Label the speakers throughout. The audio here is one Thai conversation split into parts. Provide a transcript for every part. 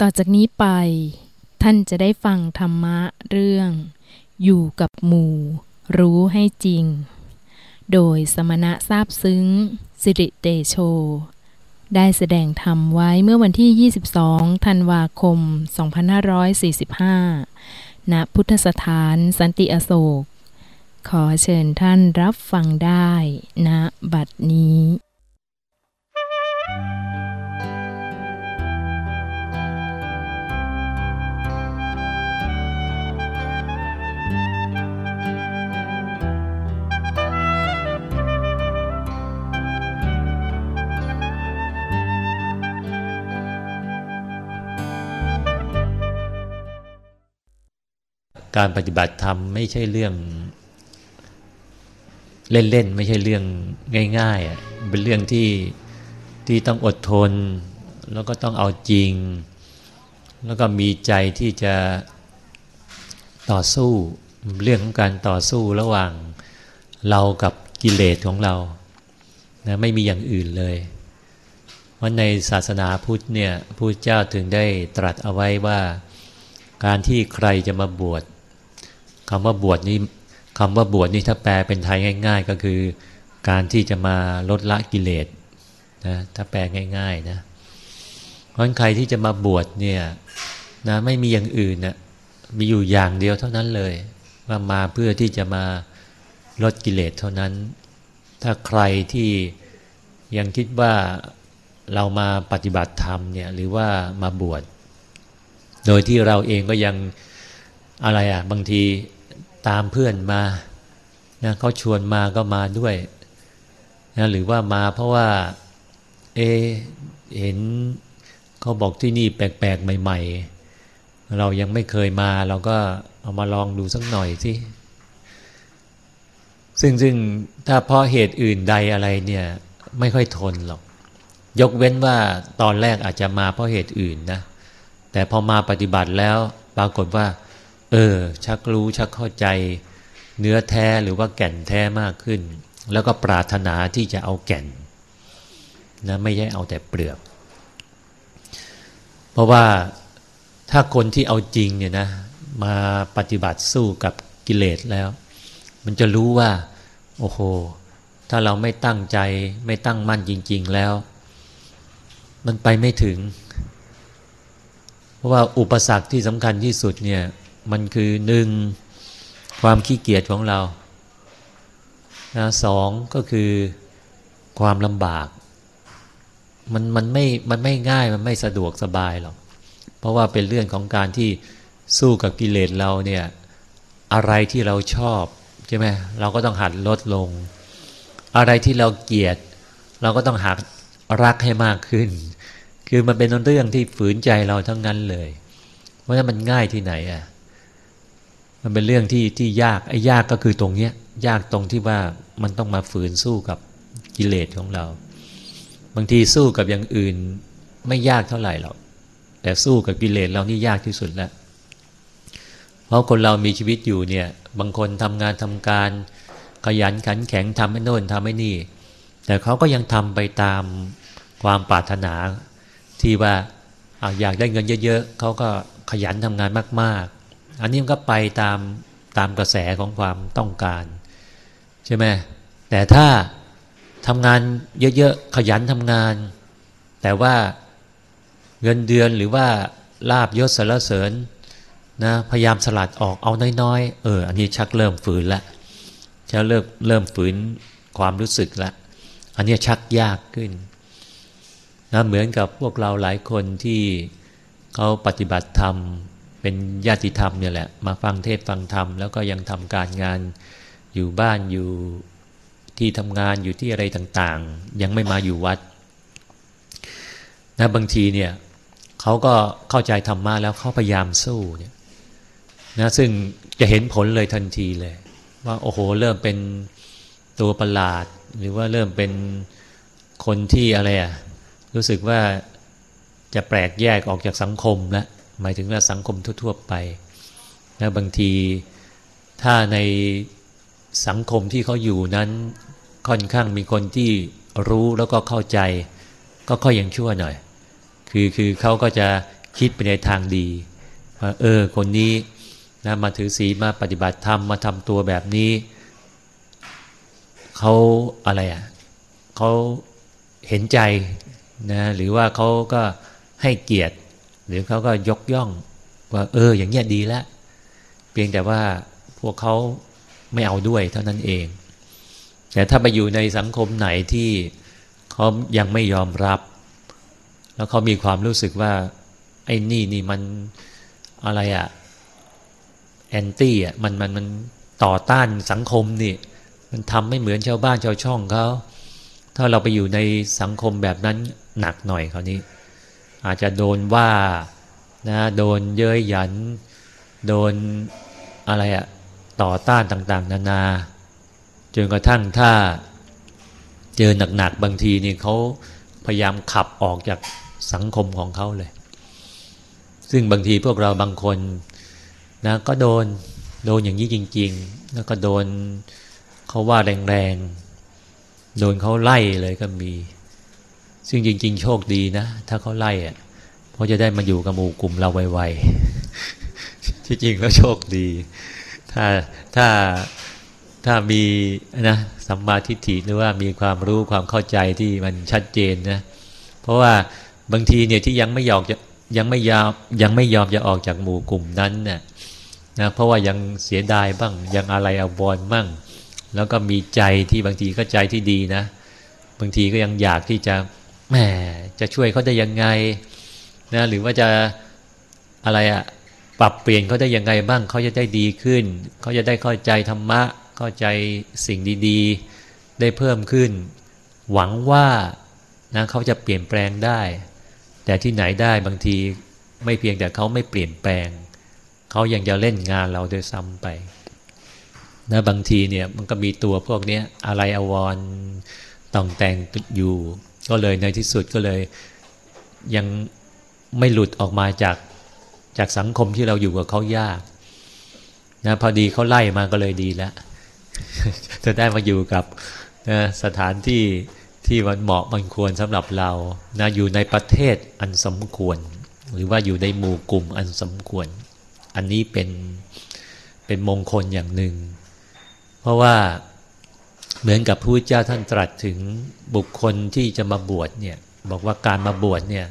Speaker 1: ต่อจากนี้ไป ท่านจะได้ฟังธรรมะเรื่อง อยู่กับหมู่ รู้ให้จริง โดยสมณะทราบซึ้ง สิริเตโช ได้แสดงธรรมไว้เมื่อวันที่ 22 ธันวาคม 2545 ณ พุทธสถานสันติอโศก ขอเชิญท่านรับฟังได้ณบัดนี้
Speaker 2: การปฏิบัติธรรมไม่ใช่เรื่อง เล่นๆไม่ใช่เรื่องง่ายๆอะเป็นเรื่องที่ที่ต้องอดทน แล้วก็ต้องเอาจริง แล้วก็มีใจที่จะต่อสู้เรื่องของการต่อสู้ระหว่างเรากับกิเลสของเรานะไม่มีอย่างอื่นเลยเพราะในศาสนาพุทธเนี่ยพระเจ้าถึงได้ตรัสเอาไว้ว่า การที่ใครจะมาบวช คำว่าบวชนี้คำว่าบวชนี่ถ้าแปลเป็นไทยง่าย ๆ ก็คือ การที่จะมาลดละกิเลสนะถ้าแปลง่ายๆนะเพราะใครที่จะมาบวชเนี่ยนะไม่มีอย่างอื่นนะมีอยู่อย่างเดียวเท่านั้นเลย ว่ามาเพื่อที่จะมาลดกิเลสเท่านั้น ถ้าใครที่ยังคิดว่าเรามาปฏิบัติธรรมเนี่ยหรือว่ามาบวชโดยที่เราเองก็ยังอะไรอะบางที ตามเพื่อนมานะเขาชวนมาก็มาด้วยนะหรือว่ามาเพราะว่าเอเห็นเขาบอกที่นี่แปลกๆใหม่ ๆ เรายังไม่เคยมาเราก็เอามาลองดูสักหน่อยสิซึ่งซึ่งถ้าเพราะเหตุอื่นใดอะไรเนี่ยไม่ค่อยทนหรอก ยกเว้นว่าตอนแรกอาจจะมาเพราะเหตุอื่นนะ แต่พอมาปฏิบัติแล้วปรากฏว่า เออ ชักรู้ชักเข้าใจ เนื้อแท้หรือว่าแก่นแท้มากขึ้น แล้วก็ปรารถนาที่จะเอาแก่นนะไม่ใช่เอาแต่เปลือก เพราะว่าถ้าคนที่เอาจริงเนี่ยนะมาปฏิบัติสู้กับกิเลสแล้ว มันจะรู้ว่า โอ้โห ถ้าเราไม่ตั้งใจไม่ตั้งมั่นจริง ๆแล้ว มันไปไม่ถึง เพราะว่าอุปสรรคที่สำคัญที่สุดเนี่ย มันคือหนึ่งความขี้เกียจของเรานะสองก็คือความลำบาก มันมันไม่มันไม่ง่ายมันไม่สะดวกสบายหรอกเพราะว่าเป็นเรื่องของการที่สู้กับกิเลสเราเนี่ยอะไรที่เราชอบใช่ไหมเราก็ต้องหัดลดลง อะไรที่เราเกลียด เราก็ต้องหัดรักให้มากขึ้น คือมันเป็นเรื่องที่ฝืนใจเราทั้งนั้นเลย เพราะฉะนั้นมันง่ายที่ไหนอะ มันเป็นเรื่องที่ที่ยากไอ้ยากก็คือตรงเนี้ยยากตรงที่ว่ามันต้องมาฝืนสู้กับกิเลสของเรา บางทีสู้กับอย่างอื่นไม่ยากเท่าไหร่หรอกแต่สู้กับกิเลสเรานี่ยากที่สุดแล้ว เพราะคนเรามีชีวิตอยู่เนี่ย บางคนทำงานทำการขยันขันแข็งทำให้โน่นทำให้นี่ แต่เขาก็ยังทำไปตามความปรารถนาที่ว่าอยากได้เงินเยอะ ๆเขาก็ขยันทำงานมาก ๆ อันนี้มันก็ไปตามตามกระแสของความต้องการ ใช่ไหมแต่ถ้าทำงานเยอะๆขยันทำงาน แต่ว่าเงินเดือนหรือว่าลาบยศสารเสริญนะพยายามสลัดออกเอาน้อยๆเอออันนี้ชักเริ่มฝืนละจะเริ่มเริ่มฝืนความรู้สึกละ อันนี้ชักยากขึ้นนะเหมือนกับพวกเราหลายคนที่เขาปฏิบัติธรรม เป็นญาติธรรมเนี่ยแหละ มาฟังเทศฟังธรรมแล้วก็ยังทำการงานอยู่บ้านอยู่ที่ทำงานอยู่ที่อะไรต่างๆ ยังไม่มาอยู่วัดนะบางทีเนี่ยเขาก็เข้าใจธรรมะแล้วเขาพยายามสู้เนี่ยนะซึ่งจะเห็นผลเลยทันทีเลย ว่าโอ้โหเริ่มเป็นตัวประหลาด หรือว่าเริ่มเป็นคนที่อะไรอะรู้สึกว่าจะแปลกแยกออกจากสังคมแล้ว หมายถึงว่าสังคมทั่ว ๆ ไปนะบางทีถ้าในสังคมที่เขาอยู่นั้นค่อนข้างมีคนที่รู้แล้วก็เข้าใจ ก็ค่อยยังชั่วหน่อย คือคือเขาก็จะคิดไปในทางดีว่าเออ คนนี้นะมาถือศีลมาปฏิบัติธรรมมาทำตัวแบบนี้เขาอะไรอะเขาเห็นใจนะหรือว่าเขาก็ให้เกียรติ หรือเขาก็ยกย่องว่า เออ อย่างเงี้ยดีแล้วเพียงแต่ว่าพวกเขาไม่เอาด้วยเท่านั้นเอง แต่ถ้าไปอยู่ในสังคมไหนที่เขายังไม่ยอมรับ แล้วเขามีความรู้สึกว่าไอ้นี่นี่มันอะไรอะแอนตี้อะมันมันมันต่อต้านสังคมนี่ มันทำไม่เหมือนชาวบ้านชาวช่องเขาถ้าเราไปอยู่ในสังคมแบบนั้นหนักหน่อยคราวนี้ อาจจะโดนว่านะโดนเย้ยหยัน โดนอะไรอะต่อต้านต่างๆ นานาจนกระทั่งถ้าเจอหนักๆบางทีนี่เขาพยายามขับออกจากสังคมของเขาเลย ซึ่งบางทีพวกเราบางคนนะก็โดนโดนอย่างนี้จริง ๆ แล้วก็โดนเขาว่าแรงๆ โดนเขาไล่เลยก็มี ซึ่งจริง ๆ โชคดีนะ ถ้าเขาไล่อะเพราะจะได้มาอยู่กับหมู่กลุ่มเราไวๆที่จริงแล้วโชคดี ถ้าถ้าถ้ามีนะสัมมาทิฏฐิหรือว่ามีความรู้ความเข้าใจที่มันชัดเจนนะเพราะว่าบางทีเนี่ยที่ยังไม่ยอมจะยังไม่ยอมยังไม่ยอมจะออกจากหมู่กลุ่มนั้นเนี่ยนะเพราะว่ายังเสียดายบ้างยังอะไรอาวรบ้างแล้วก็มีใจที่บางทีก็ใจที่ดีนะ บางทีก็ยังอยากที่จะ แหมจะช่วยเขาได้ยังไงนะหรือว่าจะอะไรอะปรับเปลี่ยนเขาได้ยังไงบ้างเขาจะได้ดีขึ้นเขาจะได้เข้าใจธรรมะ เข้าใจสิ่งดีๆ ได้เพิ่มขึ้น หวังว่านะเขาจะเปลี่ยนแปลงได้ แต่ที่ไหนได้บางทีไม่เพียงแต่เขาไม่เปลี่ยนแปลงเขายังจะเล่นงานเราโดยซ้ำไปนะบางทีเนี่ยมันก็มีตัวพวกนี้อะไรอววรต้องแต่งอยู่ ก็เลยในที่สุดก็เลยยังไม่หลุดออกมาจากจากสังคมที่เราอยู่กับเขายากนะพอดีเขาไล่มาก็เลยดีแล้วจะได้มาอยู่กับนะสถานที่ที่มันเหมาะมันควรสำหรับเรานะอยู่ในประเทศอันสมควร หรือว่าอยู่ในหมู่กลุ่มอันสมควร อันนี้เป็นเป็นมงคลอย่างหนึ่ง เพราะว่า เหมือนกับพระเจ้าท่านตรัสถึงบุคคลที่จะมาบวชเนี่ยบอกว่าการมาบวชเนี่ย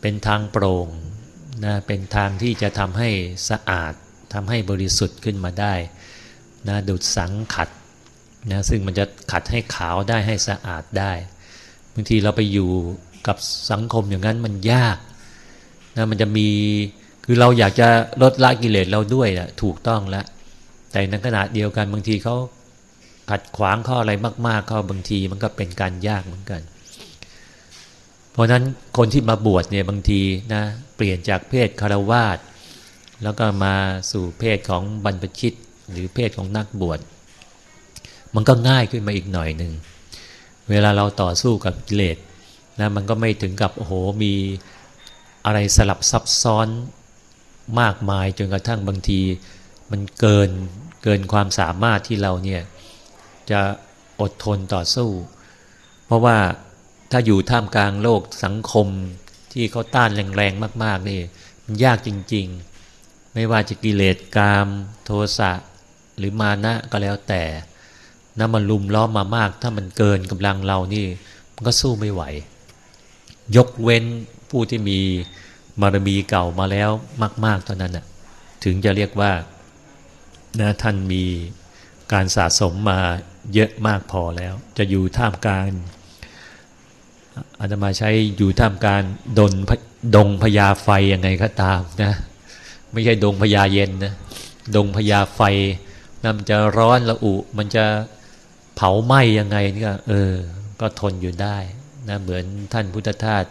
Speaker 2: เป็นทางโปร่งนะเป็นทางที่จะทำให้สะอาดทำให้บริสุทธิ์ขึ้นมาได้นะดูดสังขัดนะซึ่งมันจะขัดให้ขาวได้ให้สะอาดได้บางทีเราไปอยู่กับสังคมอย่างนั้นมันยากนะมันจะมีคือเราอยากจะลดละกิเลสเราด้วยนะถูกต้องแล้วแต่ในขณะเดียวกันบางทีเขา ขัดขวางข้ออะไรมาก ๆ เขาบางทีมันก็เป็นการยากเหมือนกัน เพราะนั้นคนที่มาบวชเนี่ยบางทีนะเปลี่ยนจากเพศคารวาสแล้วก็มาสู่เพศของบรรพชิตหรือเพศของนักบวชมันก็ง่ายขึ้นมาอีกหน่อยหนึ่งเวลาเราต่อสู้กับกิเลสนะมันก็ไม่ถึงกับโอ้โหมีอะไรสลับซับซ้อนมากมายจนกระทั่งบางที มันเกินเกินความสามารถที่เราเนี่ย จะอดทนต่อสู้ เพราะว่าถ้าอยู่ท่ามกลางโลกสังคมที่เขาต้านแรงๆมาก ๆ นี่มันยากจริง ๆ ไม่ว่าจะกิเลสกาม โทสะหรือมานะก็แล้วแต่น้ำมันลุมล้อมมามาก ถ้ามันเกินกำลังเรานี่มันก็สู้ไม่ไหว ยกเว้นผู้ที่มีมารมีเก่ามาแล้วมาก ๆ เท่านั้นน่ะถึงจะเรียกว่านะท่านมีการสะสมมา เยอะมากพอแล้ว จะอยู่ท่ามกลางอาจจะมาใช้อยู่ท่ามกลางดนดงพญาไฟยังไงก็ตามนะ ไม่ใช่ดงพญาเย็นนะดงพญาไฟนะมันจะร้อนละอุ มันจะเผาไหม้ยังไงนี่ก็เออ ก็ทนอยู่ได้นะเหมือนท่านพุทธทาส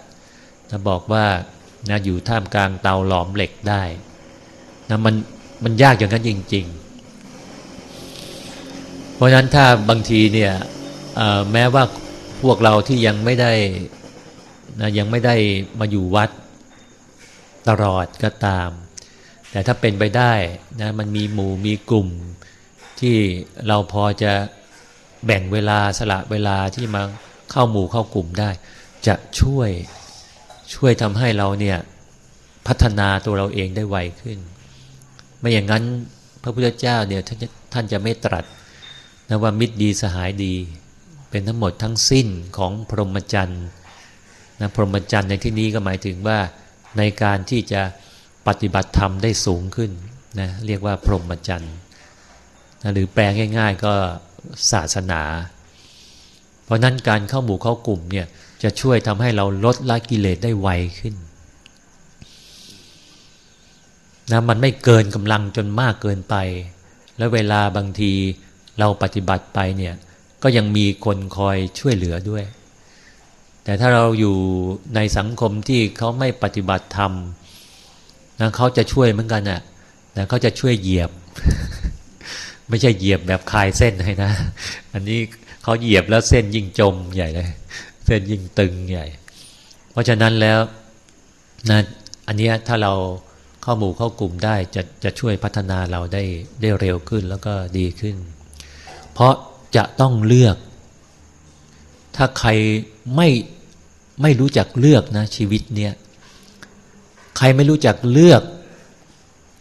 Speaker 2: นะบอกว่านะอยู่ท่ามกลางเตาหลอมเหล็กได้นะมันมันยากอย่างนั้นจริง ๆ เพราะฉะนั้นถ้าบางทีเนี่ยแม้ว่าพวกเราที่ยังไม่ได้นะยังไม่ได้มาอยู่วัดตลอดก็ตาม แต่ถ้าเป็นไปได้นะมันมีหมู่มีกลุ่มที่เราพอจะแบ่งเวลาสละเวลาที่มาเข้าหมู่เข้ากลุ่มได้ จะช่วยช่วยทำให้เราเนี่ยพัฒนาตัวเราเองได้ไวขึ้น ไม่อย่างนั้นพระพุทธเจ้าเนี่ยท่านท่านจะไม่ตรัส นะว่ามิตรดีสหายดี เป็นทั้งหมดทั้งสิ้นของพรหมจรรย์นะพรหมจรรย์ในที่นี้ก็หมายถึงว่าในการที่จะปฏิบัติธรรมได้สูงขึ้นนะเรียกว่าพรหมจรรย์นะหรือแปลง่าย ๆ ก็ศาสนา เพราะนั้นการเข้าหมู่เข้ากลุ่มเนี่ยจะช่วยทำให้เราลดละกิเลสได้ไวขึ้นนะมันไม่เกินกำลังจนมากเกินไป แล้วเวลาบางที เราปฏิบัติไปเนี่ยก็ยังมีคนคอยช่วยเหลือด้วย แต่ถ้าเราอยู่ในสังคมที่เขาไม่ปฏิบัติธรรมนะเขาจะช่วยเหมือนกันนะ่ะแต่เขาจะช่วยเหยียบ ไม่ใช่เหยียบแบบคลายเส้นให้นะ อันนี้เขาเหยียบแล้วเส้นยิ่งจมใหญ่เลย เส้นยิ่งตึงใหญ่ เพราะฉะนั้นแล้วนะอันนี้ถ้าเราเข้าหมู่เข้ากลุ่มได้จะจะช่วยพัฒนาเราได้ได้เร็วขึ้นแล้วก็ดีขึ้น เพราะจะต้องเลือก ถ้าใครไม่ไม่รู้จักเลือกนะชีวิตเนี้ยใครไม่รู้จักเลือก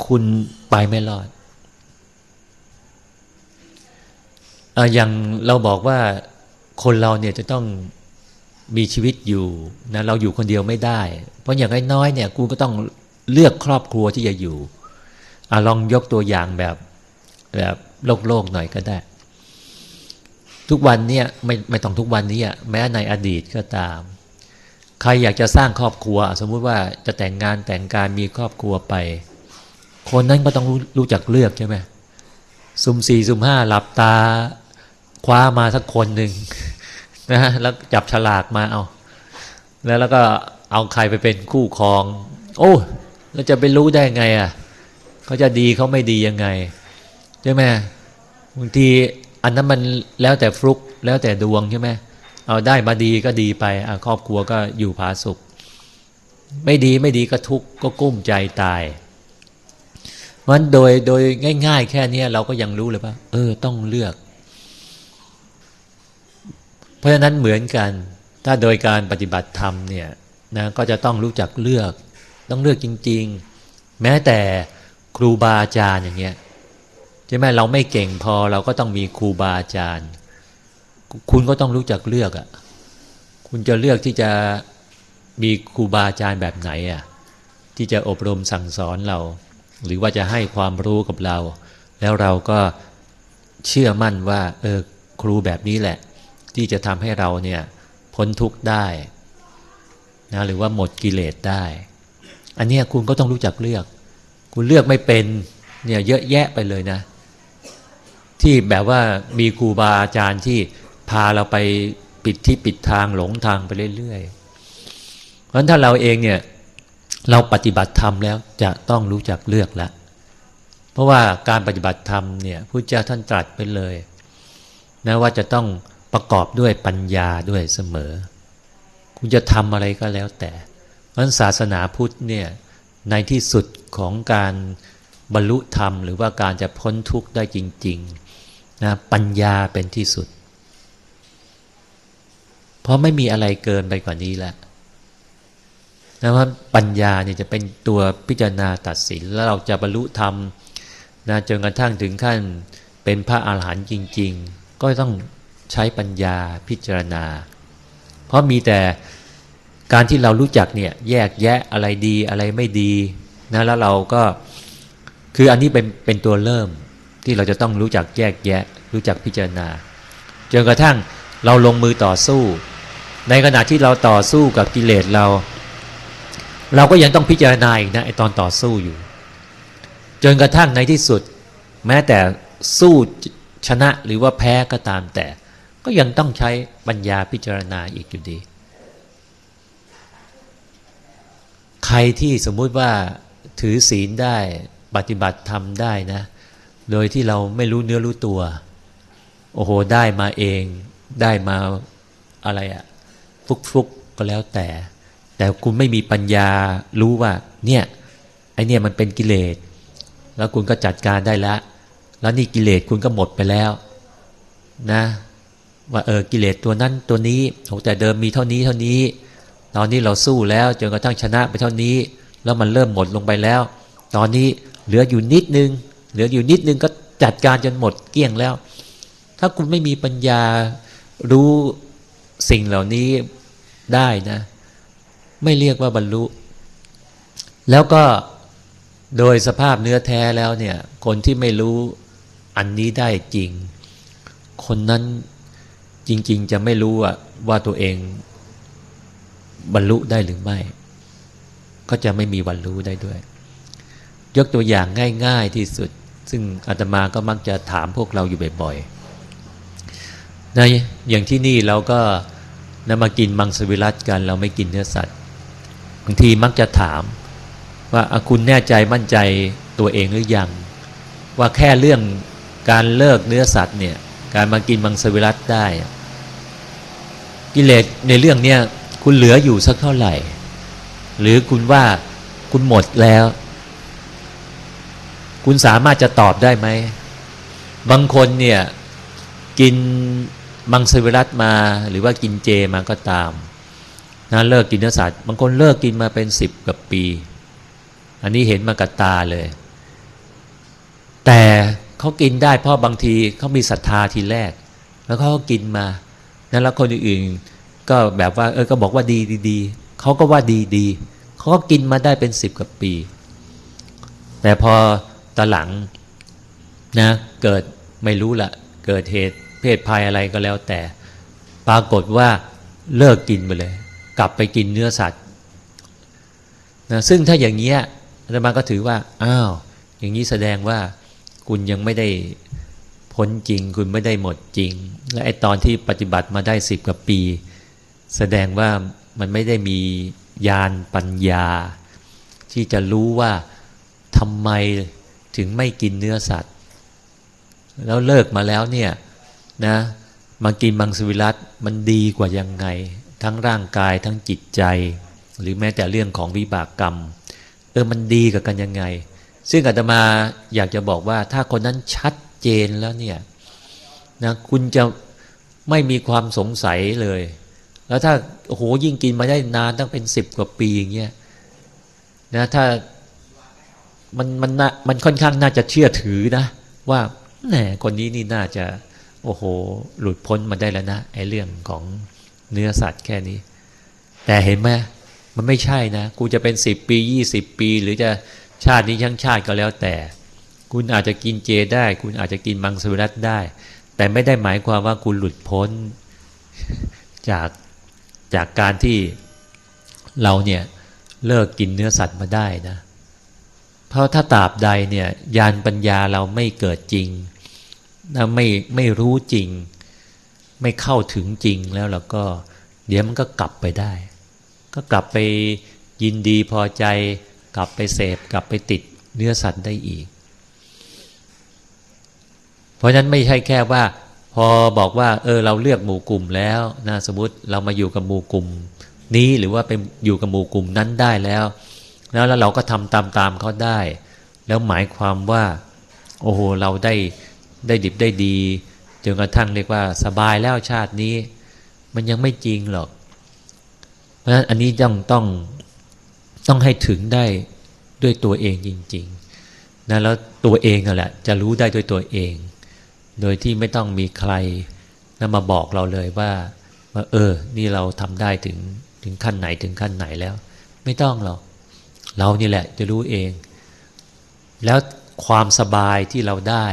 Speaker 2: คุณไปไม่รอดอย่างเราบอกว่าคนเราเนี่ยจะต้องมีชีวิตอยู่นะเราอยู่คนเดียวไม่ได้ เพราะอย่างน้อยๆเนี่ยกูก็ต้องเลือกครอบครัวที่จะอยู่อลองยกตัวอย่างแบบแบบโลกโลกหน่อยก็ได้ ทุกวันเนี่ยไม่ไม่ต้องทุกวันนี้อะแม้ในอดีตก็ตาม ใครอยากจะสร้างครอบครัว สมมุติว่าจะแต่งงานแต่งการมีครอบครัวไป คนนั้นก็ต้องรู้รู้จักเลือกใช่ไหมสุ่มสี่สุ่มห้าหลับตา คว้ามาสักคนหนึ่งนะฮะแล้วจับฉลากมาเอา แล้วแล้วก็เอาใครไปเป็นคู่ครอง โอ้แล้วจะไปรู้ได้ไงอะเขาจะดีเขาไม่ดียังไงใช่ไหมบางที อันนั้นมันแล้วแต่ฟลุกแล้วแต่ดวงใช่ไหมเอาได้มาดีก็ดีไปอครอบครัวก็อยู่ผาสุข ไม่ดีไม่ดีก็ทุกข์ก็กุ้มใจตายเพราะฉะนั้นโดยโดยง่าย ๆ แค่นี้เราก็ยังรู้เลยว่าเออ ต้องเลือก เพราะฉะนั้นเหมือนกัน ถ้าโดยการปฏิบัติธรรมเนี่ยนะก็จะต้องรู้จักเลือก ต้องเลือกจริง ๆ แม้แต่ครูบาอาจารย์อย่างเงี้ย ช่ไหมเราไม่เก่งพอเราก็ต้องมีครูบาอาจารย์ คุณก็ต้องรู้จักเลือกอะ่ะคุณจะเลือกที่จะมีครูบาอาจารย์แบบไหนอะ่ะที่จะอบรมสั่งสอนเรา หรือว่าจะให้ความรู้กับเรา แล้วเราก็เชื่อมั่นว่าเออครูแบบนี้แหละ ที่จะทำให้เราเนี่ยพ้นทุกข์ได้นะหรือว่าหมดกิเลสได้ อันนี้คุณก็ต้องรู้จักเลือก คุณเลือกไม่เป็นเนี่ยเยอะแยะไปเลยนะ ที่แบบว่ามีครูบาอาจารย์ที่พาเราไปปิดที่ปิดทางหลงทางไปเรื่อยๆ เพราะฉะนั้นถ้าเราเองเนี่ยเราปฏิบัติธรรมแล้วจะต้องรู้จักเลือกแล้วเพราะว่าการปฏิบัติธรรมเนี่ยพระเจ้าท่านตรัสไปเลยนะว่าจะต้องประกอบด้วยปัญญาด้วยเสมอ คุณจะทำอะไรก็แล้วแต่เพราะศาสนาพุทธเนี่ยในที่สุดของการ บรรลุธรรม หรือว่าการจะพ้นทุกข์ได้จริงๆนะปัญญาเป็นที่สุด เพราะไม่มีอะไรเกินไปกว่านี้แล้วนะว่าปัญญาเนี่ยจะเป็นตัวพิจารณาตัดสิน แล้วเราจะบรรลุธรรมนะจนกระทั่งถึงขั้นเป็นพระอาหารหันต์จริง ๆ ก็ต้องใช้ปัญญาพิจารณา เพราะมีแต่การที่เรารู้จักเนี่ยแยกแยะอะไรดีอะไรไม่ดีนะแล้วเราก็ คืออันนี้เป็นเป็นตัวเริ่มที่เราจะต้องรู้จักแยกแยะ รู้จักพิจารณาจนกระทั่งเราลงมือต่อสู้ ในขณะที่เราต่อสู้กับกิเลสเรา เราก็ยังต้องพิจารณาอีกนะไอตอนต่อสู้อยู่ จนกระทั่งในที่สุด แม้แต่สู้ชนะหรือว่าแพ้ก็ตามแต่ ก็ยังต้องใช้ปัญญาพิจารณาอีกอยู่ดี ใครที่สมมุติว่าถือศีลได้ ปฏิบัติธรรมได้นะ โดยที่เราไม่รู้เนื้อรู้ตัว โอ้โห ได้มาเอง ได้มาอะไรอะฟุกๆก็แล้วแต่ แต่คุณไม่มีปัญญารู้ว่า เนี่ยไอเนี่ยมันเป็นกิเลส แล้วคุณก็จัดการได้แล้ว แล้วนี่กิเลสคุณก็หมดไปแล้ว นะ ว่าเออกิเลสตัวนั้นตัวนี้โอแต่เดิมมีเท่านี้เท่านี้ ตอนนี้เราสู้แล้วจนกระทั่งชนะไปเท่านี้ แล้วมันเริ่มหมดลงไปแล้ว ตอนนี้ เหลืออยู่นิดนึง เหลืออยู่นิดนึงก็จัดการจนหมดเกลี้ยงแล้ว ถ้าคุณไม่มีปัญญารู้สิ่งเหล่านี้ได้นะ ไม่เรียกว่าบรรลุ แล้วก็โดยสภาพเนื้อแท้แล้วเนี่ย คนที่ไม่รู้อันนี้ได้จริง คนนั้นจริง ๆ จะไม่รู้ว่าตัวเองบรรลุได้หรือไม่ ก็จะไม่มีวันรู้ได้ด้วย ยกตัวอย่างง่ายๆที่สุด ซึ่งอาตมาก็มักจะถามพวกเราอยู่บ่อยๆนะอย่างที่นี่เราก็นำมากินมังสวิรัตกัน เราไม่กินเนื้อสัตว์บางทีมักจะถาม ว่าคุณแน่ใจมั่นใจตัวเองหรือยัง ว่าแค่เรื่องการเลิกเนื้อสัตว์เนี่ยการมากินมังสวิรัตได้ กิเลสในเรื่องเนี้ยคุณเหลืออยู่สักเท่าไหร่ หรือคุณว่าคุณหมดแล้ว คุณสามารถจะตอบได้ไหม บางคนเนี่ย กินมังสวิรัตมาหรือว่ากินเจมาก็ตามนะเลิกกินเนื้อสัตว์บางคนเลิกกินมาเป็นสิบกับปี อันนี้เห็นมากับตาเลย แต่เขากินได้เพราะบางทีเขามีศรัทธาทีแรก แล้วเขาก็กินมาแล้วคนอื่นก็แบบว่าเออก็บอกว่าดีดีเขาก็ว่าดีดีเขาก็กินมาได้เป็นสิบกว่าปี แต่พอ ตอนหลังนะเกิดไม่รู้ละเกิดเหตุเพศภัยอะไรก็แล้วแต่ ปรากฏว่าเลิกกินไปเลย กลับไปกินเนื้อสัตว์นะซึ่งถ้าอย่างเงี้ยอาตมาก็ถือว่าอ้าวอย่างนี้แสดงว่าคุณยังไม่ได้พ้นจริง คุณไม่ได้หมดจริง และไอตอนที่ปฏิบัติมาได้สิบกว่าปี แสดงว่ามันไม่ได้มีญาณปัญญา ที่จะรู้ว่าทำไม ถึงไม่กินเนื้อสัตว์ แล้วเลิกมาแล้วเนี่ยนะมากินมังสวิรัตมันดีกว่ายังไง ทั้งร่างกายทั้งจิตใจ หรือแม้แต่เรื่องของวิบากกรรมเออมันดีกับกันยังไง ซึ่งอาตมาอยากจะบอกว่าถ้าคนนั้นชัดเจนแล้วเนี่ยนะคุณจะไม่มีความสงสัยเลย แล้วถ้าโอ้โหยิ่งกินมาได้นานตั้งเป็นสิบกว่าปีอย่างเงี้ยนะถ้า มันมันมันค่อนข้างน่าจะเชื่อถือนะ ว่าแหมคนนี้นี่น่าจะ โอ้โห หลุดพ้นมาได้แล้วนะไอ้เรื่องของเนื้อสัตว์แค่นี้ แต่เห็นไหมมันไม่ใช่นะ กูจะเป็นสิบปียี่สิบปี หรือจะชาตินี้ทั้งชาติก็แล้วแต่ คุณอาจจะกินเจได้ คุณอาจจะกินมังสวิรัตได้ แต่ไม่ได้หมายความว่าคุณหลุดพ้นจากจากการที่เราเนี่ยเลิกกินเนื้อสัตว์มาได้นะ เพราะถ้าตราบใดเนี่ยยานปัญญาเราไม่เกิดจริงนะไม่ไม่รู้จริง ไม่เข้าถึงจริงแล้วเราก็ เดี๋ยวมันก็กลับไปได้ ก็กลับไปยินดีพอใจ กลับไปเสพกลับไปติดเนื้อสัตว์ได้อีก เพราะฉะนั้นไม่ใช่แค่ว่า พอบอกว่า เออ เราเลือกหมู่กลุ่มแล้วนะสมมติเรามาอยู่กับหมู่กลุ่ม นี้หรือว่าเป็นอยู่กับหมู่กลุ่มนั้นได้แล้ว แล้วแล้วเราก็ทำตามตามเขาได้ แล้วหมายความว่า โอ้โหเราได้ได้ดิบได้ดีจนกระทั่งเรียกว่าสบายแล้วชาตินี้ มันยังไม่จริงหรอก เพราะฉะนั้นอันนี้ต้องต้องต้องให้ถึงได้ด้วยตัวเองจริงๆนะแล้วตัวเองนั่นแหละ จะรู้ได้ด้วยตัวเอง โดยที่ไม่ต้องมีใครนะมาบอกเราเลยว่าว่าเออ นี่เราทำได้ถึงถึงขั้นไหนถึงขั้นไหนแล้ว ไม่ต้องหรอก เรานี่แหละจะรู้เอง แล้วความสบายที่เราได้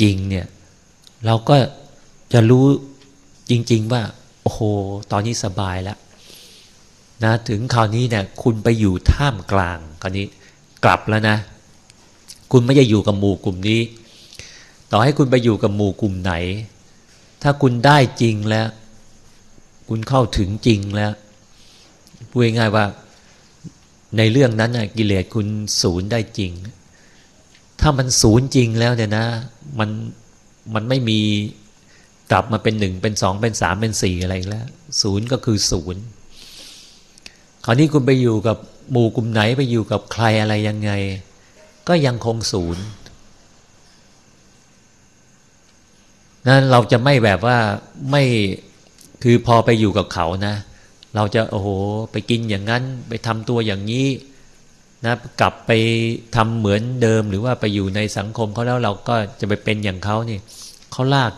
Speaker 2: จริงเนี่ย เราก็จะรู้จริง ๆ ว่า โอ้โห ตอนนี้สบายแล้วนะถึงคราวนี้เนี่ย คุณไปอยู่ท่ามกลางคราวนี้กลับแล้วนะ คุณไม่ได้อยู่กับหมู่กลุ่มนี้ ต่อให้คุณไปอยู่กับหมู่กลุ่มไหน ถ้าคุณได้จริงแล้ว คุณเข้าถึงจริงแล้วพูดง่ายว่า ในเรื่องนั้นกิเลสคุณศูนย์ได้จริง ถ้ามันศูนย์จริงแล้วเนี่ยนะ มันมันไม่มีกลับมาเป็นหนึ่งเป็นสองเป็นสามเป็นสี่อะไรแล้วศูนย์ก็คือศูนย์คราวนี้คุณไปอยู่กับหมู่กลุ่มไหนไปอยู่กับใครอะไรยังไง ก็ยังคงศูนย์นั้นเราจะไม่แบบว่าไม่คือพอไปอยู่กับเขานะ เราจะโอ้โหไปกินอย่างนั้น ไปทำตัวอย่างนี้นะกลับไปทำเหมือนเดิม หรือว่าไปอยู่ในสังคมเขาแล้วเราก็จะไปเป็นอย่างเขาเนี่ยเขาลาก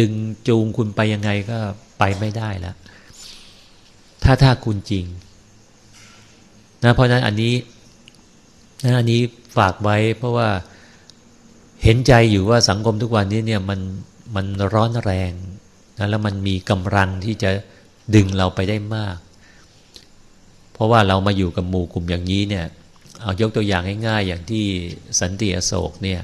Speaker 2: ดึงจูงคุณไปยังไงก็ไปไม่ได้แล้วถ้าถ้าคุณจริงนะเพราะนั้นอันนี้นะอันนี้ฝากไว้ เพราะว่าเห็นใจอยู่ว่าสังคมทุกวันนี้เนี่ยมันมันร้อนแรงนะแล้วมันมีกำลังที่จะ ดึงเราไปได้มาก เพราะว่าเรามาอยู่กับหมู่กลุ่มอย่างนี้เนี่ยเอายกตัวอย่างง่ายๆอย่างที่สันติอโศกเนี่ย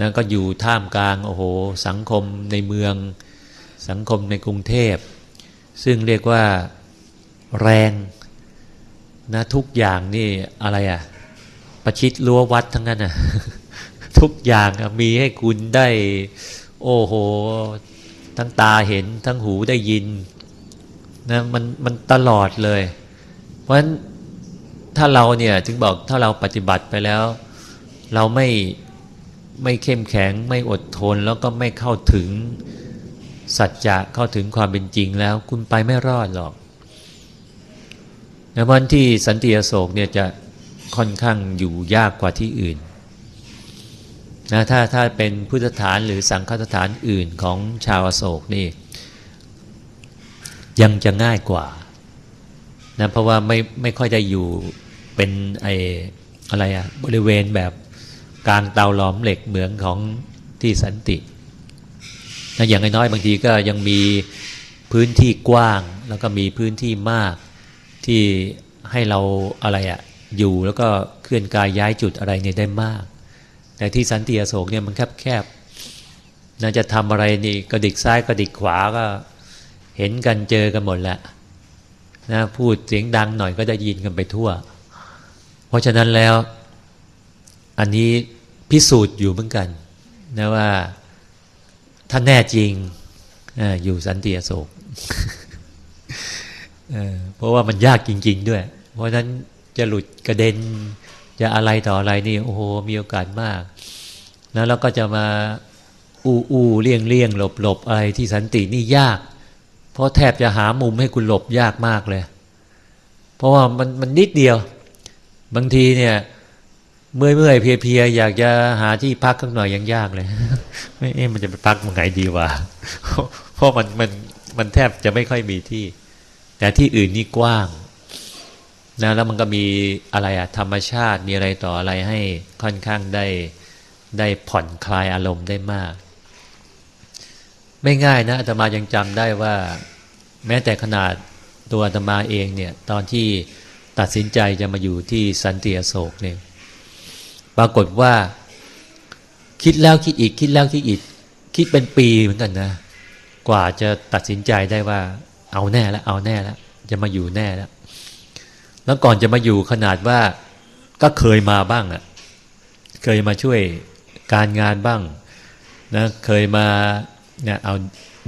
Speaker 2: นะก็อยู่ท่ามกลางโอ้โหสังคมในเมืองสังคมในกรุงเทพ ซึ่งเรียกว่าแรงนะทุกอย่างนี่อะไรอะประชิดรั้ววัดทั้งนั้นอะทุกอย่างมีให้คุณได้ โอ้โห ทั้งตาเห็นทั้งหูได้ยิน นะมันมันตลอดเลย เพราะฉะนั้นถ้าเราเนี่ยถึงบอกถ้าเราปฏิบัติไปแล้ว เราไม่ไม่เข้มแข็งไม่อดทนแล้วก็ไม่เข้าถึงสัจจะเข้าถึงความเป็นจริงแล้ว คุณไปไม่รอดหรอกในวันที่สันติอโศกเนี่ยจะค่อนข้างอยู่ยากกว่าที่อื่นนะถ้าถ้าเป็นพุทธฐานหรือสังฆสถานอื่นของชาวอโศกนี่ ยังจะง่ายกว่านะเพราะว่าไม่ไม่ค่อยได้อยู่เป็นไออะไรอะบริเวณแบบกลางเตาหลอมเหล็กเหมืองของที่สันตินะอย่างน้อยบางทีก็ยังมีพื้นที่กว้าง แล้วก็มีพื้นที่มากที่ให้เราอะไรอะอยู่แล้วก็เคลื่อนกายย้ายจุดอะไรเนี่ยได้มาก แต่ที่สันติอโศกเนี่ยมันแคบแคบนะจะทำอะไรนี่กระดิกซ้ายกระดิกขวาก็ เห็นกันเจอกันหมดแหละนะพูดเสียงดังหน่อยก็ได้ยินกันไปทั่ว เพราะฉะนั้นแล้ว อันนี้พิสูจน์อยู่เหมือนกันนะว่าถ้าแน่จริงออยู่สันติอโศกเพราะว่ามันยากจริง ๆ ด้วย เพราะฉะนั้นจะหลุดกระเด็นจะอะไรต่ออะไรนี่โอ้โหมีโอกาสมากนะแล้วก็จะมาอู้อู้เลี่ยงเลี่ยงหลบหลบอะไรที่สันตินี่ยาก เพราะแทบจะหามุมให้คุณหลบยากมากเลย เพราะว่ามันมันนิดเดียว บางทีเนี่ย เมื่อยเมื่อยเพียเพียอยากจะหาที่พักสักหน่อยยังยากเลยไม่เอ๊ะมันจะไปพักมันไงดีวะเพราะมันมันมันแทบจะไม่ค่อยมีที่ แต่ที่อื่นนี่กว้างนะแล้วมันก็มีอะไรอะธรรมชาติมีอะไรต่ออะไรให้ค่อนข้างได้ได้ผ่อนคลายอารมณ์ได้มาก ไม่ง่ายนะอาตมายังจำได้ว่า แม้แต่ขนาดตัวอาตมาเองเนี่ย ตอนที่ตัดสินใจจะมาอยู่ที่สันติอโศกเนี่ยปรากฏว่า คิดแล้วคิดอีก คิดแล้วคิดอีก คิดเป็นปีเหมือนกันนะ กว่าจะตัดสินใจได้ว่า เอาแน่แล้วเอาแน่แล้วจะมาอยู่แน่แล้วแล้วก่อนจะมาอยู่ขนาดว่าก็เคยมาบ้างอะ่ะเคยมาช่วยการงานบ้างนะเคยมา เนี่ยเอา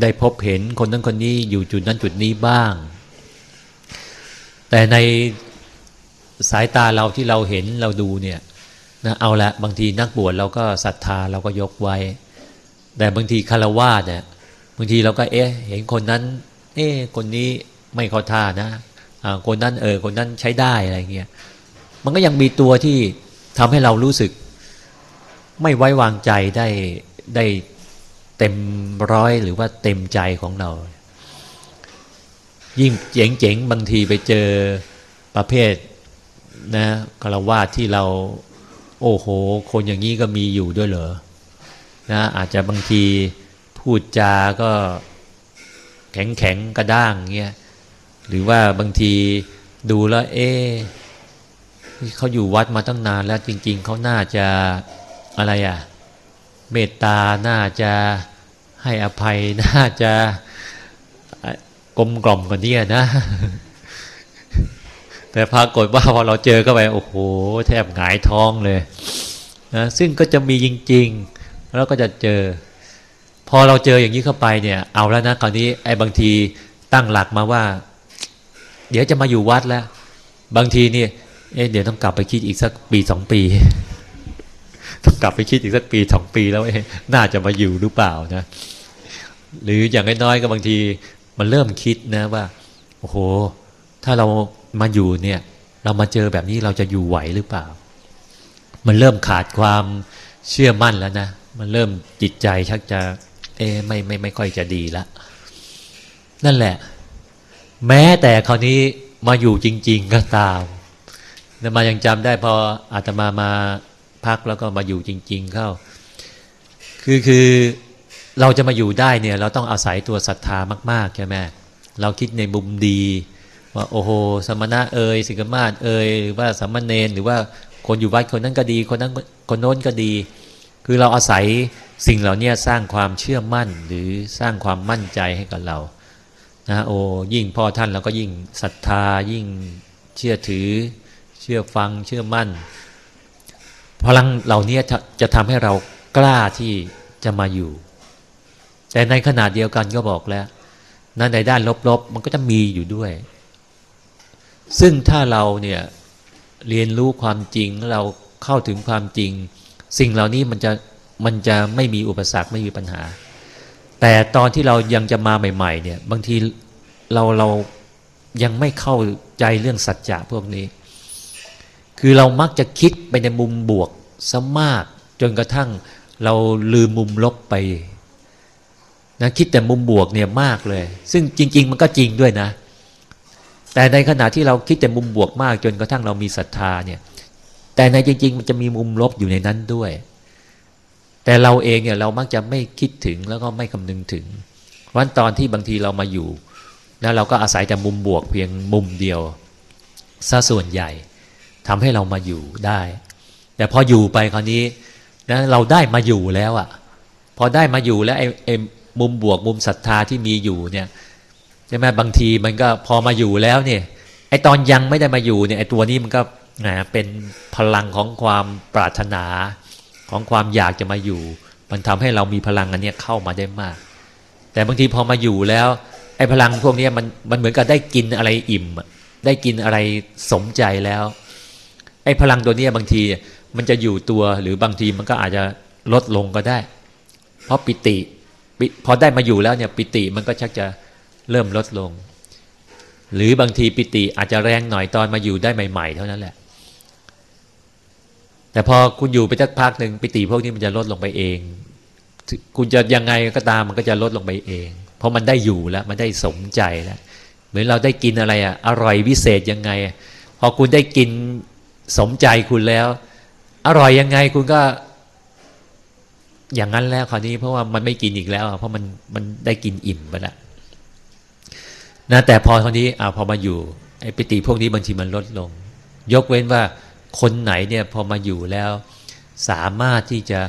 Speaker 2: ได้พบเห็นคนนั้นคนนี้อยู่จุดนั้นจุดนี้บ้าง แต่ในสายตาเราที่เราเห็นเราดูเนี่ยนะเอาละบางทีนักบวชเราก็ศรัทธาเราก็ยกไว้ แต่บางทีคารวะเนี่ยบางทีเราก็เอ๊ะเห็นคนนั้น เอ๊ะคนนี้ไม่เข้าท่านะคนนั้นเออคนนั้นใช้ได้อะไรเงี้ยมันก็ยังมีตัวที่ทำให้เรารู้สึก ไม่ไว้วางใจได้ได้ เต็มร้อยหรือว่าเต็มใจของเรา ยิ่งเจ๋งๆบางทีไปเจอประเภทนะกระวาที่เรา โอ้โห คนอย่างนี้ก็มีอยู่ด้วยเหรอนะอาจจะบางทีพูดจาก็แข็งๆกระด้างเงี้ยหรือว่าบางทีดูแล้ว เอ๊เขาอยู่วัดมาตั้งนานแล้วจริง ๆ เขาน่าจะอะไรอะ่ะ เมตตาน่าจะ ให้อภัยน่าจะกลมกล่อมกว่านี้นะ แต่ปรากฏว่าพอเราเจอก็ไป โอ้โห แทบหงายท้องเลยนะซึ่งก็จะมีจริง ๆ แล้วก็จะเจอ พอเราเจออย่างนี้เข้าไปเนี่ย เอาแล้วนะคราวนี้ไอ้บางทีตั้งหลักมาว่า เดี๋ยวจะมาอยู่วัดแล้ว บางทีเนี่เเดี๋ยวต้องกลับไปคิดอีกสักปีสองปี ต้องกลับไปคิดอีกสักปีสองปีแล้วเอน่าจะมาอยู่หรือเปล่านะ หรืออย่างน้อยๆก็บางที มันเริ่มคิดนะว่า โอ้โห ถ้าเรามาอยู่เนี่ย เรามาเจอแบบนี้เราจะอยู่ไหวหรือเปล่า มันเริ่มขาดความเชื่อมั่นแล้วนะ มันเริ่มจิตใจชักจะ เอ๊ไม่ไม่ไม่ค่อยจะดีละนั่นแหละ แม้แต่คราวนี้มาอยู่จริง ๆ ก็ตามนมายังจำได้พออาตมามา พักแล้วก็มาอยู่จริง ๆ เข้า คือคือเราจะมาอยู่ได้เนี่ย เราต้องอาศัยตัวศรัทธามาก ๆ ใช่ไหมเราคิดในมุมดี ว่าโอ้โหสมณะเอยสิกมาศเอยหรือว่าสัมมาเนนหรือว่าคนอยู่วัดคนนั้นก็ดี คนนั้นคนโน้นก็ดี คือเราอาศัยสิ่งเหล่านี้สร้างความเชื่อมั่นหรือสร้างความมั่นใจให้กับเรานะโอ้ยิ่งพ่อท่านเราก็ยิ่งศรัทธายิ่งเชื่อถือ เชื่อฟังเชื่อมั่น พลังเหล่านี้จะจะทำให้เรากล้าที่จะมาอยู่ แต่ในขณะเดียวกันก็บอกแล้วนั้นในด้านลบๆ มันก็จะมีอยู่ด้วย ซึ่งถ้าเราเนี่ยเรียนรู้ความจริงเราเข้าถึงความจริง สิ่งเหล่านี้มันจะมันจะไม่มีอุปสรรคไม่มีปัญหา แต่ตอนที่เรายังจะมาใหม่ ๆ เนี่ย บางทีเราเรายังไม่เข้าใจเรื่องสัจจะพวกนี้ คือเรามักจะคิดไปในมุมบวกซะมาก จนกระทั่งเราลืมมุมลบไปนะคิดแต่มุมบวกเนี่ยมากเลย ซึ่งจริง ๆ มันก็จริงด้วยนะ แต่ในขณะที่เราคิดแต่มุมบวกมาก จนกระทั่งเรามีศรัทธาเนี่ย แต่ในจริง ๆ มันจะมีมุมลบอยู่ในนั้นด้วย แต่เราเองเนี่ยเรามักจะไม่คิดถึงแล้วก็ไม่คำนึงถึงวันตอนที่บางทีเรามาอยู่นะเราก็อาศัยแต่มุมบวกเพียงมุมเดียวซะส่วนใหญ่ ทำให้เรามาอยู่ได้ แต่พออยู่ไปคราวนี้นะเราได้มาอยู่แล้วอะ่ะ พอได้มาอยู่แล้วไอ้ไอ้มุมบวกมุมศรัทธาที่มีอยู่เนี่ยใช่ไหมบางทีมันก็พอมาอยู่แล้วเนี่ยไอ้ตอนยังไม่ได้มาอยู่เนี่ยไอ้ตัวนี้มันก็นะเป็นพลังของความปรารถนาของความอยากจะมาอยู่ มันทำให้เรามีพลังอันนี้เข้ามาได้มาก แต่บางทีพอมาอยู่แล้วไอ้พลังพวกนี้มันมันเหมือนกับได้กินอะไรอิ่มได้กินอะไรสมใจแล้ว ไอ้พลังตัวนี้บางทีมันจะอยู่ตัวหรือบางทีมันก็อาจจะลดลงก็ได้ เพราะปิติ พอได้มาอยู่แล้วเนี่ยปิติมันก็ชักจะเริ่มลดลง หรือบางทีปิติอาจจะแรงหน่อยตอนมาอยู่ได้ใหม่ ๆ เท่านั้นแหละ แต่พอคุณอยู่ไปสักพักหนึ่งปิติพวกนี้มันจะลดลงไปเอง คุณจะยังไงก็ตามมันก็จะลดลงไปเอง เพราะมันได้อยู่แล้วมันได้สมใจแล้ว เหมือนเราได้กินอะไรอะอร่อยวิเศษยังไง พอคุณได้กิน สมใจคุณแล้ว อร่อยยังไงคุณก็ อย่างนั้นแล้วคราวนี้เพราะว่ามันไม่กินอีกแล้ว เพราะมันมันได้กินอิ่มไปแล้วนะแต่พอคราวนี้อ่าพอมาอยู่ไอ้ปิติพวกนี้บางทีมันลดลง ยกเว้นว่าคนไหนเนี่ยพอมาอยู่แล้ว สามารถที่จะ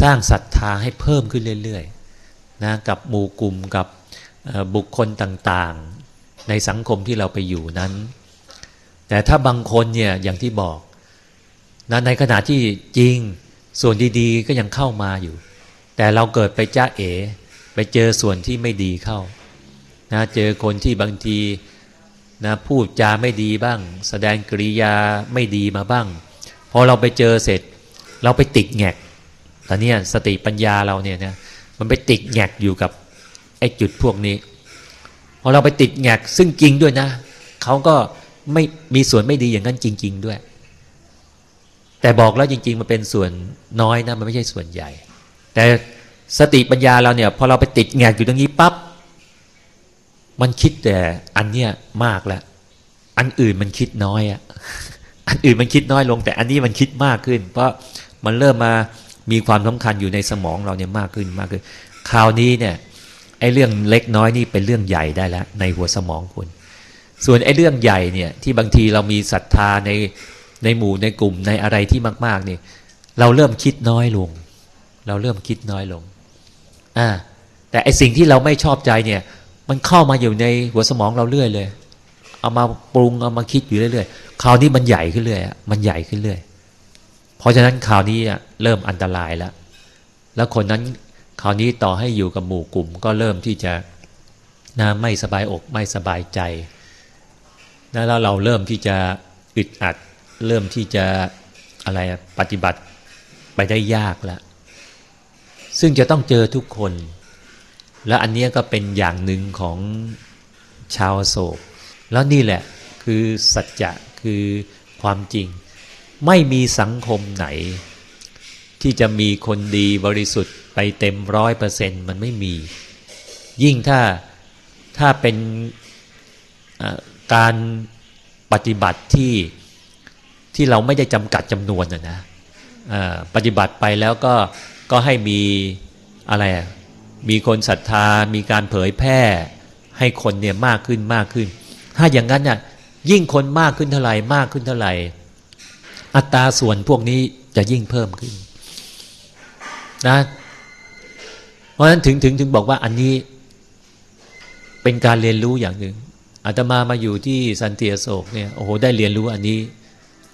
Speaker 2: สร้างศรัทธาให้เพิ่มขึ้นเรื่อยๆนะกับหมู่กลุ่มกับบุคคลต่างๆ ในสังคมที่เราไปอยู่นั้น แต่ถ้าบางคนเนี่ยอย่างที่บอกนะในขณะที่จริงส่วนดีๆ ก็ยังเข้ามาอยู่ แต่เราเกิดไปจ้าเอ ไปเจอส่วนที่ไม่ดีเข้านะเจอคนที่บางทีนะพูดจาไม่ดีบ้าง แสดงกริยาไม่ดีมาบ้างพอเราไปเจอเสร็จ เราไปติดแงกตอนนี้สติปัญญาเราเนี่ยนะมันไปติดแงกอยู่กับไอ้จุดพวกนี้ พอเราไปติดแงกซึ่งจริงด้วยนะเขาก็ ไม่มีส่วนไม่ดีอย่างนั้นจริง ๆ ด้วย แต่บอกแล้วจริง ๆ มันเป็นส่วนน้อยนะมันไม่ใช่ส่วนใหญ่ แต่สติปัญญาเราเนี่ยพอเราไปติดแงกอยู่ตรงนี้ปับ๊บมันคิดแต่อันเนี้ยมากแล้วอันอื่นมันคิดน้อยอะอันอื่นมันคิดน้อยลง แต่อันนี้มันคิดมากขึ้น เพราะมันเริ่มมามีความสำคัญอยู่ในสมองเราเนี่ยมากขึ้นมากขึ้น คราวนี้เนี่ยไอ้เรื่องเล็กน้อยนี่เป็นเรื่องใหญ่ได้แล้ว ในหัวสมองคุณ ส่วนไอ้เรื่องใหญ่เนี่ยที่บางทีเรามีศรัทธาในในหมู่ในกลุ่มในอะไรที่มากๆนี่เราเริ่มคิดน้อยลง เราเริ่มคิดน้อยลงอ่าแต่ไอสิ่งที่เราไม่ชอบใจเนี่ย มันเข้ามาอยู่ในหัวสมองเราเรื่อยเลย เอามาปรุงเอามาคิดอยู่เรื่อยๆคราวนี้มันใหญ่ขึ้นเรื่อยมันใหญ่ขึ้นเรื่อยเพราะฉะนั้นคราวนี้เริ่มอันตรายแล้ว แล้วคนนั้นคราวนี้ต่อให้อยู่กับหมู่กลุ่ม ก็เริ่มที่จะนะไม่สบายอกไม่สบายใจ แล้วเราเริ่มที่จะอึดอัด เริ่มที่จะอะไรปฏิบัติไปได้ยากแล้วซึ่งจะต้องเจอทุกคน และอันนี้ก็เป็นอย่างหนึ่งของชาวโศก แล้วนี่แหละคือสัจจะคือคือความจริง ไม่มีสังคมไหน ที่จะมีคนดีบริสุทธิ์ไปเต็มร้อยเปอร์เซ็นต์มันไม่มี ยิ่งถ้าถ้าเป็น การปฏิบัติที่ที่เราไม่ได้จำกัดจำนวนนะนะปฏิบัติไปแล้วก็ก็ให้มีอะไรมีคนศรัทธา มีการเผยแพร่ ให้คนเนี่ยมากขึ้นมากขึ้น ถ้าอย่างนั้นน่ะยิ่งคนมากขึ้นเท่าไหร่มากขึ้นเท่าไหร่ อัตราส่วนพวกนี้จะยิ่งเพิ่มขึ้นนะเพราะฉะนั้นถึงถึงถึงบอกว่าอันนี้เป็นการเรียนรู้อย่างหนึ่ง อาตมามาอยู่ที่สันติโศกเนี่ยโอ้โหได้เรียนรู้อันนี้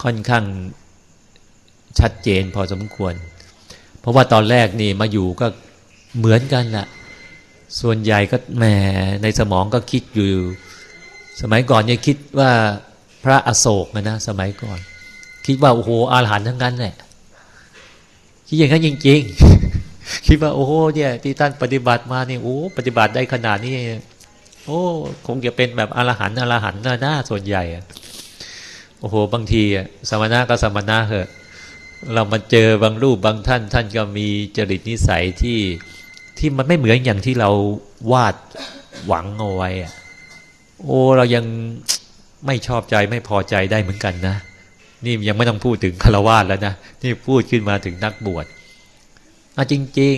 Speaker 2: ค่อนข้างชัดเจนพอสมควร เพราะว่าตอนแรกนี่มาอยู่ก็เหมือนกันแหละส่วนใหญ่ก็แหมในสมองก็คิดอยู่ สมัยก่อนเนี่ยคิดว่าพระอโศกนะนะสมัยก่อน คิดว่าโอ้โหอาหารทั้งนั้นแหละคิดอย่างนั้นจริง ๆ คิดว่าโอ้โหเนี่ยที่ท่านปฏิบัติมาเนี่ยโอ้ปฏิบัติได้ขนาดนี้ โอ้คงจะเป็นแบบอรหันต์อรหันต์หน้าส่วนใหญ่อะโอ้โห บางทีสมณะก็สมณะเหอะ เรามาเจอบางรูปบางท่าน ท่านก็มีจริตนิสัยที่ที่มันไม่เหมือนอย่างที่เราวาดหวังเอาไว้อะโอ้เรายังไม่ชอบใจไม่พอใจได้เหมือนกันนะ นี่ยังไม่ต้องพูดถึงคารวาสแล้วนะนี่พูดขึ้นมาถึงนักบวชอะจริง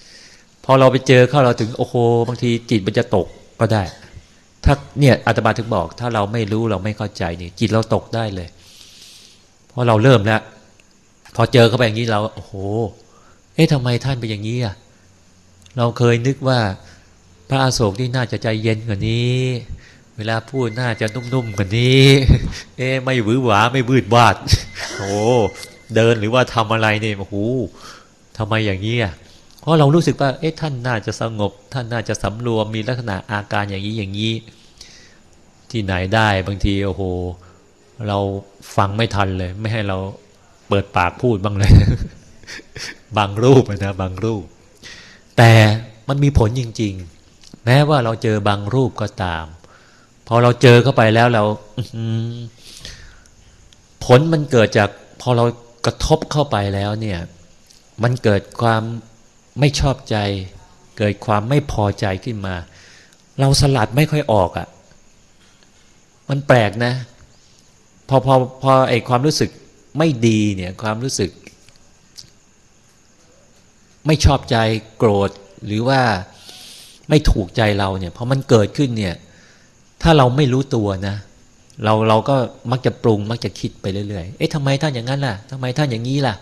Speaker 2: ๆ พอเราไปเจอเข้าเราถึงโอ้โหบางทีจิตมันจะตก ก็ได้ ถ้าเนี่ยอาตมาถึงบอก ถ้าเราไม่รู้เราไม่เข้าใจนี่จิตเราตกได้เลย เพราะเราเริ่มแล้วพอเจอเข้าไปอย่างนี้เราโอ้โห เอ๊ะทำไมท่านเป็นอย่างนี้อะเราเคยนึกว่า พระอาโศกนี่น่าจะใจเย็นกว่านี้ เวลาพูดน่าจะนุ่มๆกว่านี้ เอ๊ะไม่หวือหวาไม่บืดบาดโอ้เดินหรือว่าทำอะไรเนี่ยโอ้โหทำไมอย่างนี้อะ เพราะเรารู้สึกว่า เอ๊ะท่านน่าจะสงบ ท่านน่าจะสำรวมมีลักษณะอาการอย่างนี้อย่างนี้ ที่ไหนได้บางทีโอ้โห เราฟังไม่ทันเลย ไม่ให้เราเปิดปากพูดบ้างเลย บางรูปนะบางรูป แต่มันมีผลจริง ๆ แม้ว่าเราเจอบางรูปก็ตาม พอเราเจอเข้าไปแล้วเราผลมันเกิดจากพอเรากระทบเข้าไปแล้วเนี่ย มันเกิดความ ไม่ชอบใจ เกิดความไม่พอใจขึ้นมา เราสลัดไม่ค่อยออกอะ่ะ มันแปลกนะ พอพอพอไอความรู้สึกไม่ดีเนี่ยความรู้สึก ไม่ชอบใจโกรธหรือว่าไม่ถูกใจเราเนี่ยพอมันเกิดขึ้นเนี่ย ถ้าเราไม่รู้ตัวนะเราเราก็มักจะปรุงมักจะคิดไปเรื่อยๆ เอ๊ะทำไมท่านอย่างนั้นล่ะทำไมท่านอย่างนี้ล่ะ